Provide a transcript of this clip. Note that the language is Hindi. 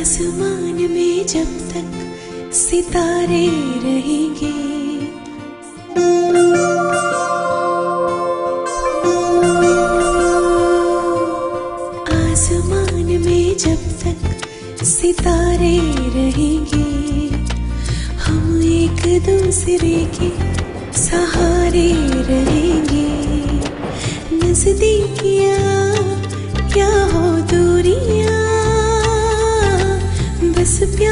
आसमान में जब तक सितारे रहेंगे। आसमान में जब तक सितारे रहेंगे, हम एक दूसरे के सहारे रहेंगे। नजदीकियाँ disappear